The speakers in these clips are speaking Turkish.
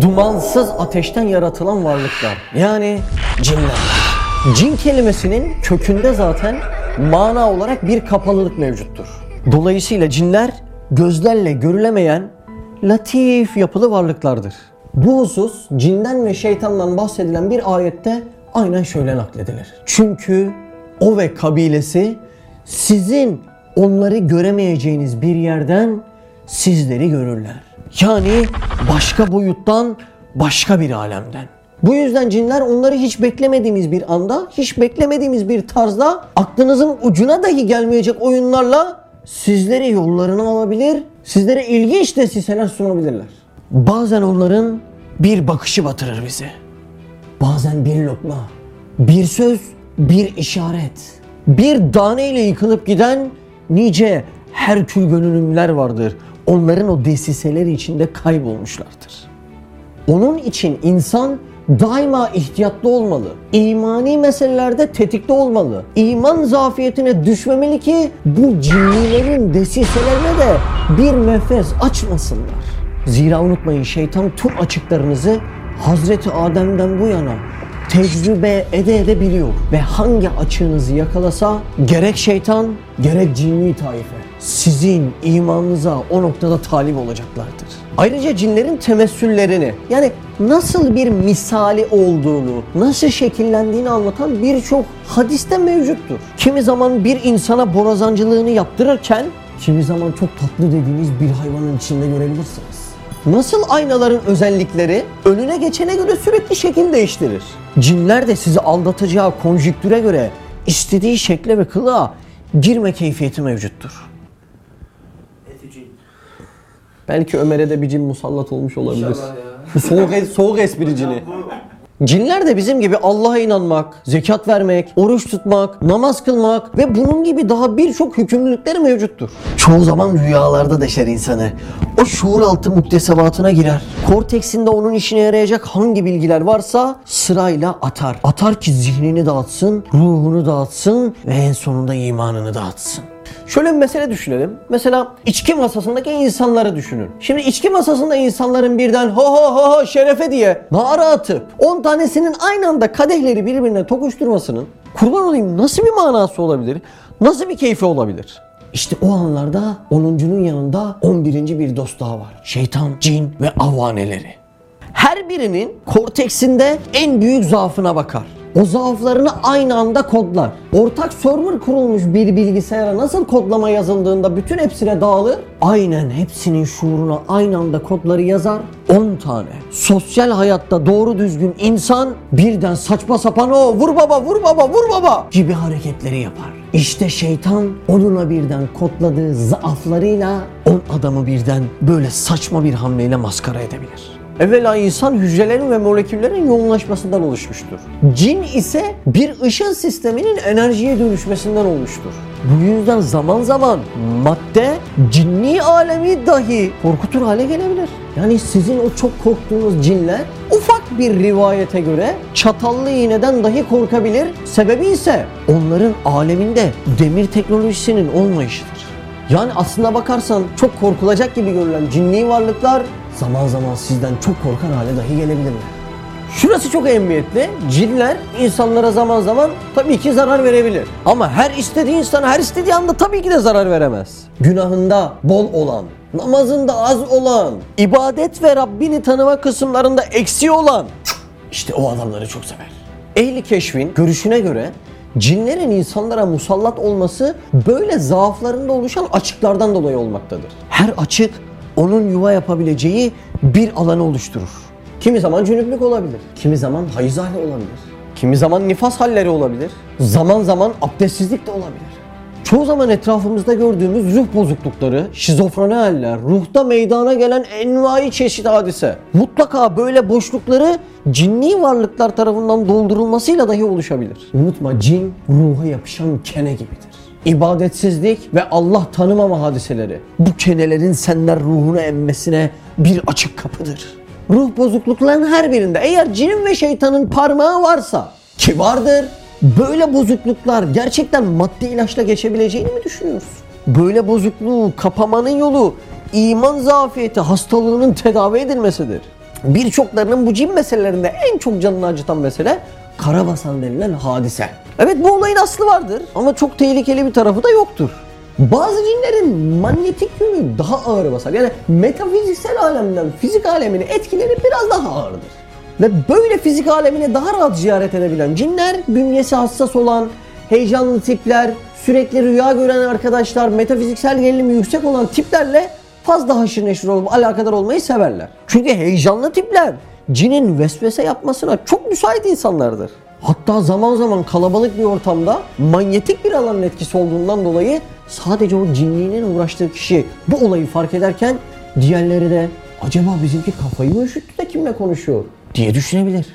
Dumansız ateşten yaratılan varlıklar. Yani cinler. Cin kelimesinin kökünde zaten mana olarak bir kapalılık mevcuttur. Dolayısıyla cinler gözlerle görülemeyen latif yapılı varlıklardır. Bu husus cinden ve şeytandan bahsedilen bir ayette aynen şöyle nakledilir. Çünkü o ve kabilesi sizin onları göremeyeceğiniz bir yerden sizleri görürler. Yani başka boyuttan, başka bir alemden. Bu yüzden cinler onları hiç beklemediğimiz bir anda, hiç beklemediğimiz bir tarzda aklınızın ucuna dahi gelmeyecek oyunlarla sizleri yollarına alabilir, sizlere ilginç desiseler sunabilirler. Bazen onların bir bakışı batırır bizi. Bazen bir lokma, bir söz, bir işaret, bir tane ile yıkılıp giden nice her tür gönüllüler vardır. Onların o desiseleri içinde kaybolmuşlardır. Onun için insan daima ihtiyatlı olmalı. İmani meselelerde tetikte olmalı. İman zafiyetine düşmemeli ki bu cinnilerin desiselerine de bir nefes açmasınlar. Zira unutmayın şeytan tüm açıklarınızı Hazreti Adem'den bu yana tecrübe ede ede biliyor. Ve hangi açığınızı yakalasa gerek şeytan gerek cinni taife sizin imanınıza o noktada talip olacaklardır. Ayrıca cinlerin temessüllerini yani nasıl bir misali olduğunu, nasıl şekillendiğini anlatan birçok hadiste mevcuttur. Kimi zaman bir insana borazancılığını yaptırırken kimi zaman çok tatlı dediğiniz bir hayvanın içinde görebilirsiniz. Nasıl aynaların özellikleri önüne geçene göre sürekli şekil değiştirir. Cinler de sizi aldatacağı konjüktüre göre istediği şekle ve kılığa girme keyfiyeti mevcuttur. Belki Ömer'e de bir cin musallat olmuş olabilir. İnşallah ya. Bu soğuk, soğuk espri cini. Cinler de bizim gibi Allah'a inanmak, zekat vermek, oruç tutmak, namaz kılmak ve bunun gibi daha birçok hükümlülükleri mevcuttur. Çoğu zaman rüyalarda deşer insanı. O şuur altı muktesebatına girer. Korteksinde onun işine yarayacak hangi bilgiler varsa sırayla atar. Atar ki zihnini dağıtsın, ruhunu dağıtsın ve en sonunda imanını dağıtsın. Şöyle bir mesele düşünelim. Mesela içki masasındaki insanları düşünün. Şimdi içki masasında insanların birden ho ho ho ho şerefe diye nara atıp 10 tanesinin aynı anda kadehleri birbirine tokuşturmasının kurban olayım nasıl bir manası olabilir? Nasıl bir keyfi olabilir? İşte o anlarda 10'uncunun yanında 11. bir dost daha var. Şeytan, cin ve avaneleri. Her birinin korteksinde en büyük zaafına bakar. O zaaflarını aynı anda kodlar. Ortak server kurulmuş bir bilgisayara nasıl kodlama yazıldığında bütün hepsine dağılır. Aynen hepsinin şuuruna aynı anda kodları yazar. 10 tane. Sosyal hayatta doğru düzgün insan birden saçma sapan o vur baba vur baba vur baba gibi hareketleri yapar. İşte şeytan onunla birden kodladığı zaaflarıyla on adamı birden böyle saçma bir hamleyle maskara edebilir. Evvela insan hücrelerin ve moleküllerin yoğunlaşmasından oluşmuştur. Cin ise bir ışın sisteminin enerjiye dönüşmesinden olmuştur. Bu yüzden zaman zaman madde cinni alemi dahi korkutur hale gelebilir. Yani sizin o çok korktuğunuz cinler ufak bir rivayete göre çatallı iğneden dahi korkabilir. Sebebi ise onların aleminde demir teknolojisinin olmayışıdır. Yani aslına bakarsan çok korkulacak gibi görülen cinni varlıklar zaman zaman sizden çok korkan hale dahi gelebilirler. Şurası çok emniyetli. Cinler insanlara zaman zaman tabii ki zarar verebilir. Ama her istediği insana her istediği anda tabii ki de zarar veremez. Günahında bol olan, namazında az olan, ibadet ve Rabbini tanıma kısımlarında eksiği olan işte o adamları çok sever. Ehli keşfin görüşüne göre cinlerin insanlara musallat olması böyle zaaflarında oluşan açıklardan dolayı olmaktadır. Her açık onun yuva yapabileceği bir alanı oluşturur. Kimi zaman cünüplük olabilir, kimi zaman hayız hali olabilir, kimi zaman nifas halleri olabilir, zaman zaman abdestsizlik de olabilir. Çoğu zaman etrafımızda gördüğümüz ruh bozuklukları, şizofreni haller, ruhta meydana gelen envai çeşit hadise. Mutlaka böyle boşlukları cinni varlıklar tarafından doldurulmasıyla dahi oluşabilir. Unutma cin ruha yapışan kene gibidir. İbadetsizlik ve Allah tanımama hadiseleri bu kenelerin senden ruhunu emmesine bir açık kapıdır. Ruh bozuklukların her birinde eğer cinin ve şeytanın parmağı varsa ki vardır böyle bozukluklar gerçekten maddi ilaçla geçebileceğini mi düşünüyorsun? Böyle bozukluğu kapamanın yolu iman zafiyeti hastalığının tedavi edilmesidir. Birçoklarının bu cin meselelerinde en çok canını acıtan mesele Karabasan denilen hadise. Evet bu olayın aslı vardır ama çok tehlikeli bir tarafı da yoktur. Bazı cinlerin manyetik yönü daha ağır basar. Yani metafiziksel alemden fizik alemini etkileri biraz daha ağırdır. Ve böyle fizik alemini daha rahat ziyaret edebilen cinler, bünyesi hassas olan, heyecanlı tipler, sürekli rüya gören arkadaşlar, metafiziksel gerilimi yüksek olan tiplerle fazla haşır neşir olup alakadar olmayı severler. Çünkü heyecanlı tipler cinin vesvese yapmasına çok müsait insanlardır. Hatta zaman zaman kalabalık bir ortamda manyetik bir alanın etkisi olduğundan dolayı sadece o cinliğinin uğraştığı kişi bu olayı fark ederken diğerleri de acaba bizimki kafayı mı üşüttü de kimle konuşuyor diye düşünebilir.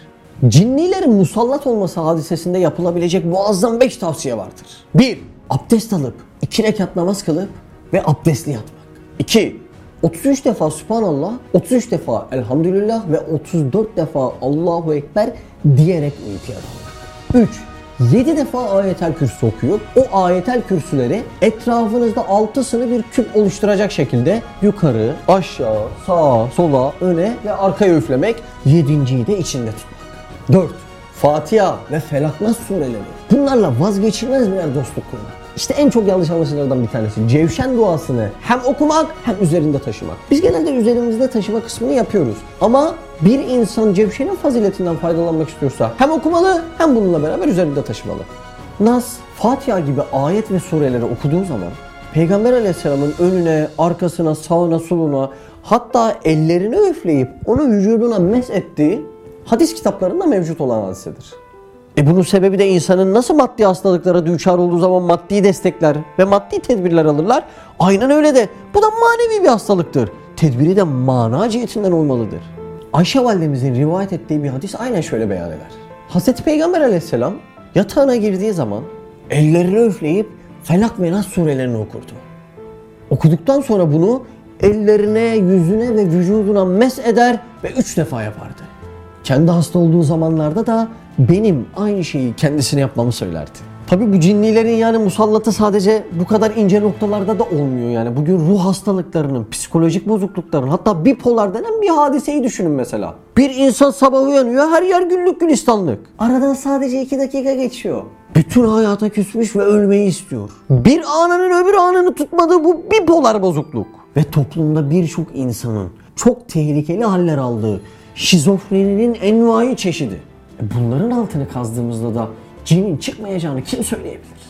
Cinnilerin musallat olması hadisesinde yapılabilecek muazzam 5 tavsiye vardır. 1. Abdest alıp 2 rekat namaz kılıp ve abdestli yatmak. 2. 33 defa Subhanallah, 33 defa Elhamdülillah ve 34 defa Allahu Ekber diyerek uykuya dalmak. 3. 7 defa ayetel kürsü okuyup o ayetel kürsüleri etrafınızda altısını bir küp oluşturacak şekilde yukarı, aşağı, sağa, sola, öne ve arkaya üflemek. Yedinciyi de içinde tutmak. 4. Fatiha ve Felak Nas sureleri. Bunlarla vazgeçilmez birer dostluk kurmak. İşte en çok yanlış anlaşılardan bir tanesi. Cevşen duasını hem okumak hem üzerinde taşımak. Biz genelde üzerimizde taşıma kısmını yapıyoruz. Ama bir insan cevşenin faziletinden faydalanmak istiyorsa hem okumalı hem bununla beraber üzerinde taşımalı. Nas, Fatiha gibi ayet ve sureleri okuduğu zaman Peygamber aleyhisselamın önüne, arkasına, sağına, soluna hatta ellerini üfleyip onu vücuduna mes ettiği hadis kitaplarında mevcut olan hadisedir. E bunun sebebi de insanın nasıl maddi hastalıklara düçar olduğu zaman maddi destekler ve maddi tedbirler alırlar. Aynen öyle de bu da manevi bir hastalıktır. Tedbiri de mana cihetinden olmalıdır. Ayşe validemizin rivayet ettiği bir hadis aynen şöyle beyan eder. Hazreti Peygamber aleyhisselam yatağına girdiği zaman ellerini üfleyip Felak ve Nas surelerini okurdu. Okuduktan sonra bunu ellerine, yüzüne ve vücuduna mes eder ve üç defa yapardı. Kendi hasta olduğu zamanlarda da benim aynı şeyi kendisine yapmamı söylerdi. Tabi bu cinnilerin yani musallatı sadece bu kadar ince noktalarda da olmuyor yani. Bugün ruh hastalıklarının, psikolojik bozuklukların hatta bipolar denen bir hadiseyi düşünün mesela. Bir insan sabah uyanıyor her yer güllük gülistanlık. Aradan sadece iki dakika geçiyor. Bütün hayata küsmüş ve ölmeyi istiyor. Bir anının öbür anını tutmadığı bu bipolar bozukluk. Ve toplumda birçok insanın çok tehlikeli haller aldığı şizofreninin envai çeşidi. E Bunların altını kazdığımızda da cinin çıkmayacağını kim söyleyebilir?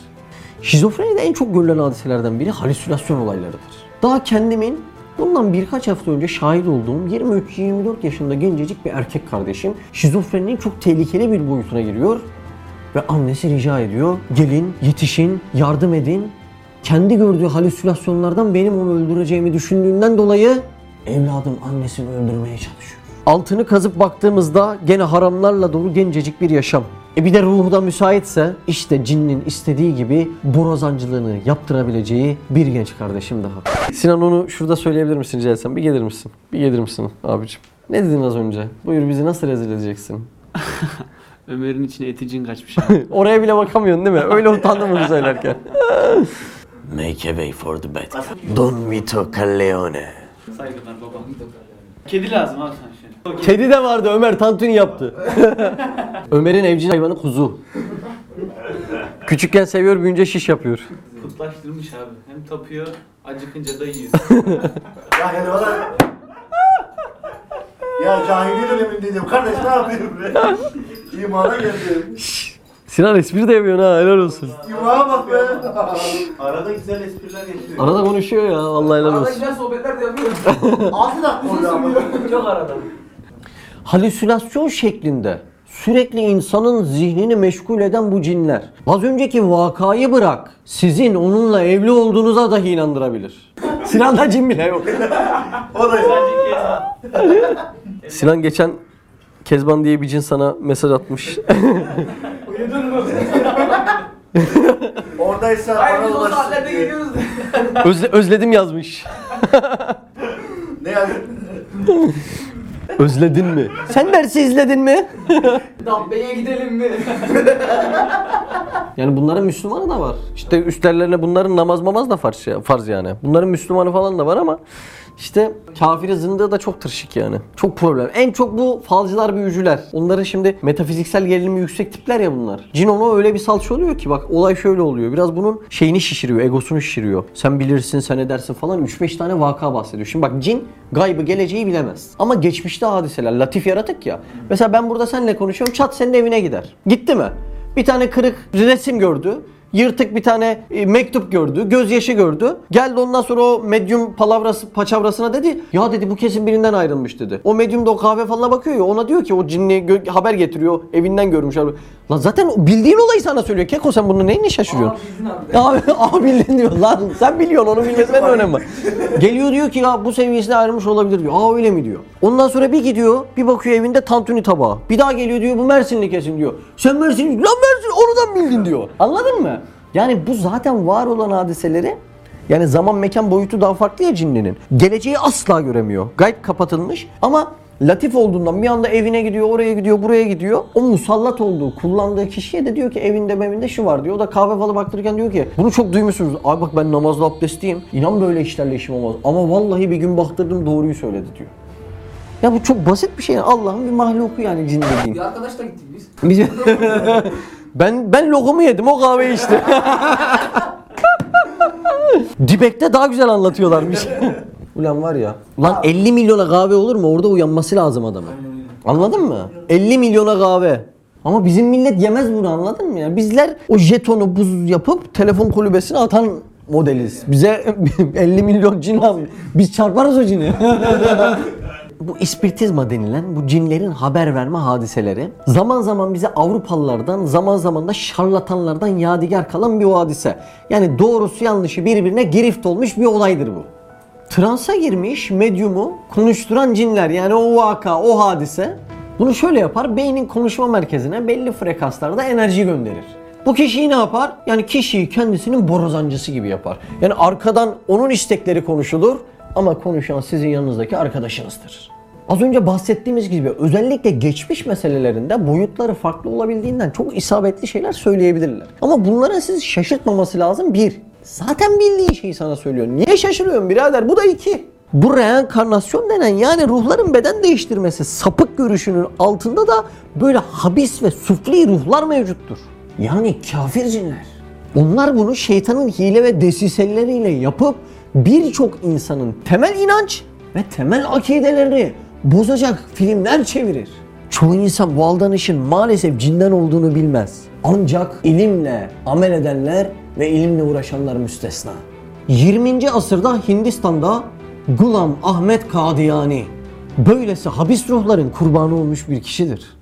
Şizofreni de en çok görülen hadiselerden biri halüsinasyon olaylarıdır. Daha kendimin bundan birkaç hafta önce şahit olduğum 23-24 yaşında gencecik bir erkek kardeşim şizofreninin çok tehlikeli bir boyutuna giriyor ve annesi rica ediyor. Gelin, yetişin, yardım edin. Kendi gördüğü halüsinasyonlardan benim onu öldüreceğimi düşündüğünden dolayı evladım annesini öldürmeye çalışıyor. Altını kazıp baktığımızda gene haramlarla dolu gencecik bir yaşam. E bir de ruhu da müsaitse işte cinnin istediği gibi borazancılığını yaptırabileceği bir genç kardeşim daha. Sinan onu şurada söyleyebilir misin rica etsem? Bir gelir misin? Bir gelir misin abicim? Ne dedin az önce? Buyur bizi nasıl rezil edeceksin? Ömer'in içine eti cin kaçmış abi. Oraya bile bakamıyorsun değil mi? Öyle utandım bunu söylerken. Make a way for the bad. Don Vito Corleone. Saygılar babam. Kedi lazım abi sana. Kedi de vardı Ömer tantuni yaptı. Ömer'in evcil hayvanı kuzu. Küçükken seviyor büyünce şiş yapıyor. Putlaştırmış abi. Hem tapıyor, acıkınca da yiyor. Ya yani bana... ya cahiliye dönemindeydim. Kardeş ne yapıyorum be? İmana geldim. Sinan espri de yapıyorsun ha helal olsun. İmana bak be. Arada güzel espriler yapıyor. Arada konuşuyor ya vallahi helal olsun. güzel sohbetler de yapıyor. 6 dakika oldu ama. Çok arada. Halüsinasyon şeklinde sürekli insanın zihnini meşgul eden bu cinler. Az önceki vakayı bırak. Sizin onunla evli olduğunuza dahi inandırabilir. Sinan'da cin bile yok. O da Sinan geçen Kezban diye bir cin sana mesaj atmış. Uyudun mu? Oradaysa Hayır bana biz o saatlerde geliyoruz. Özle- özledim yazmış. Ne yani? Özledin mi? Sen dersi izledin mi? Dabbe'ye gidelim mi? Yani bunların Müslümanı da var. İşte üstlerlerine bunların namaz mamaz da farz, ya- farz yani. Bunların Müslümanı falan da var ama İşte kafiri zındığı da çok tırşık yani. Çok problem. En çok bu falcılar büyücüler. Onların şimdi metafiziksel gerilimi yüksek tipler ya bunlar. Cin ona öyle bir salça oluyor ki bak olay şöyle oluyor. Biraz bunun şeyini şişiriyor, egosunu şişiriyor. Sen bilirsin, sen edersin falan 3-5 tane vaka bahsediyor. Şimdi bak cin gaybı geleceği bilemez. Ama geçmişte hadiseler latif yaratık ya. Mesela ben burada seninle konuşuyorum çat senin evine gider. Gitti mi? Bir tane kırık resim gördü. Yırtık bir tane e, mektup gördü, gözyaşı gördü. Geldi ondan sonra o medyum palavrası, paçavrasına dedi. Ya dedi bu kesin birinden ayrılmış dedi. O medyum da o kahve falına bakıyor ya ona diyor ki o cinli gö- haber getiriyor. Evinden görmüş abi. Lan zaten bildiğin olayı sana söylüyor. Keko sen bunu neyine şaşırıyorsun? Abi, abi bildin diyor lan. Sen biliyorsun onu bilmesine ne önemi var. Geliyor diyor ki ya bu seviyesine ayrılmış olabilir diyor. Aa öyle mi diyor. Ondan sonra bir gidiyor bir bakıyor evinde tantuni tabağı. Bir daha geliyor diyor bu Mersinli kesin diyor. Sen Mersinli lan Mersin onu da bildin diyor. Anladın mı? Yani bu zaten var olan hadiseleri yani zaman mekan boyutu daha farklı ya cinlinin. Geleceği asla göremiyor. Gayb kapatılmış ama latif olduğundan bir anda evine gidiyor, oraya gidiyor, buraya gidiyor. O musallat olduğu, kullandığı kişiye de diyor ki evinde evinde şu var diyor. O da kahve falı baktırırken diyor ki bunu çok duymuşsunuz. Abi bak ben namazlı abdestliyim. İnan böyle işlerle işim olmaz. Ama vallahi bir gün baktırdım doğruyu söyledi diyor. Ya bu çok basit bir şey. Allah'ın bir mahluku yani cin dediğin. Bir arkadaşla gittik biz. Biz- ben ben lokumu yedim o kahveyi içtim. Dibek'te daha güzel anlatıyorlarmış. Ulan var ya. Lan 50 milyona kahve olur mu? Orada uyanması lazım adamın. Anladın mı? 50 milyona kahve. Ama bizim millet yemez bunu anladın mı ya? Bizler o jetonu buz yapıp telefon kulübesine atan modeliz. Bize 50 milyon cin al. Biz çarparız o cini. bu ispiritizma denilen bu cinlerin haber verme hadiseleri zaman zaman bize Avrupalılardan zaman zaman da şarlatanlardan yadigar kalan bir o hadise. Yani doğrusu yanlışı birbirine girift olmuş bir olaydır bu. Transa girmiş medyumu konuşturan cinler yani o vaka, o hadise bunu şöyle yapar. Beynin konuşma merkezine belli frekanslarda enerji gönderir. Bu kişiyi ne yapar? Yani kişiyi kendisinin borazancısı gibi yapar. Yani arkadan onun istekleri konuşulur ama konuşan sizin yanınızdaki arkadaşınızdır. Az önce bahsettiğimiz gibi özellikle geçmiş meselelerinde boyutları farklı olabildiğinden çok isabetli şeyler söyleyebilirler. Ama bunların sizi şaşırtmaması lazım bir. Zaten bildiğin şeyi sana söylüyor. Niye şaşırıyorsun birader? Bu da iki. Bu reenkarnasyon denen yani ruhların beden değiştirmesi sapık görüşünün altında da böyle habis ve sufli ruhlar mevcuttur. Yani kafir cinler. Onlar bunu şeytanın hile ve desiseleriyle yapıp birçok insanın temel inanç ve temel akidelerini bozacak filmler çevirir. Çoğu insan bu aldanışın maalesef cinden olduğunu bilmez. Ancak ilimle amel edenler ve ilimle uğraşanlar müstesna. 20. asırda Hindistan'da Gulam Ahmet Kadiyani böylesi habis ruhların kurbanı olmuş bir kişidir.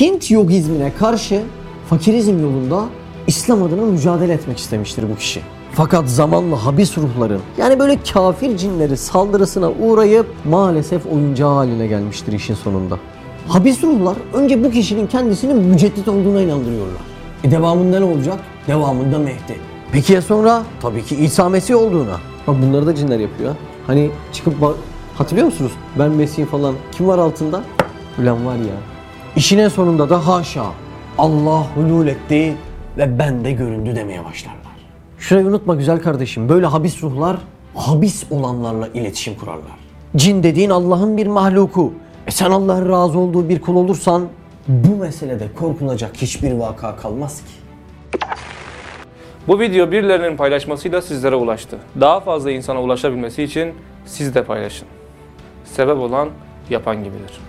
Hint yogizmine karşı fakirizm yolunda İslam adına mücadele etmek istemiştir bu kişi. Fakat zamanla habis ruhların yani böyle kafir cinleri saldırısına uğrayıp maalesef oyuncağı haline gelmiştir işin sonunda. Habis ruhlar önce bu kişinin kendisinin müceddit olduğuna inandırıyorlar. E devamında ne olacak? Devamında Mehdi. Peki ya sonra? Tabii ki İsa Mesih olduğuna. Bak bunları da cinler yapıyor. Hani çıkıp bak hatırlıyor musunuz? Ben Mesih falan. Kim var altında? Ulan var ya. İşin en sonunda da haşa. Allah hulul etti ve bende göründü demeye başlarlar. Şurayı unutma güzel kardeşim. Böyle habis ruhlar habis olanlarla iletişim kurarlar. Cin dediğin Allah'ın bir mahluku. E sen Allah'ın razı olduğu bir kul olursan bu meselede korkulacak hiçbir vaka kalmaz ki. Bu video birilerinin paylaşmasıyla sizlere ulaştı. Daha fazla insana ulaşabilmesi için siz de paylaşın. Sebep olan yapan gibidir.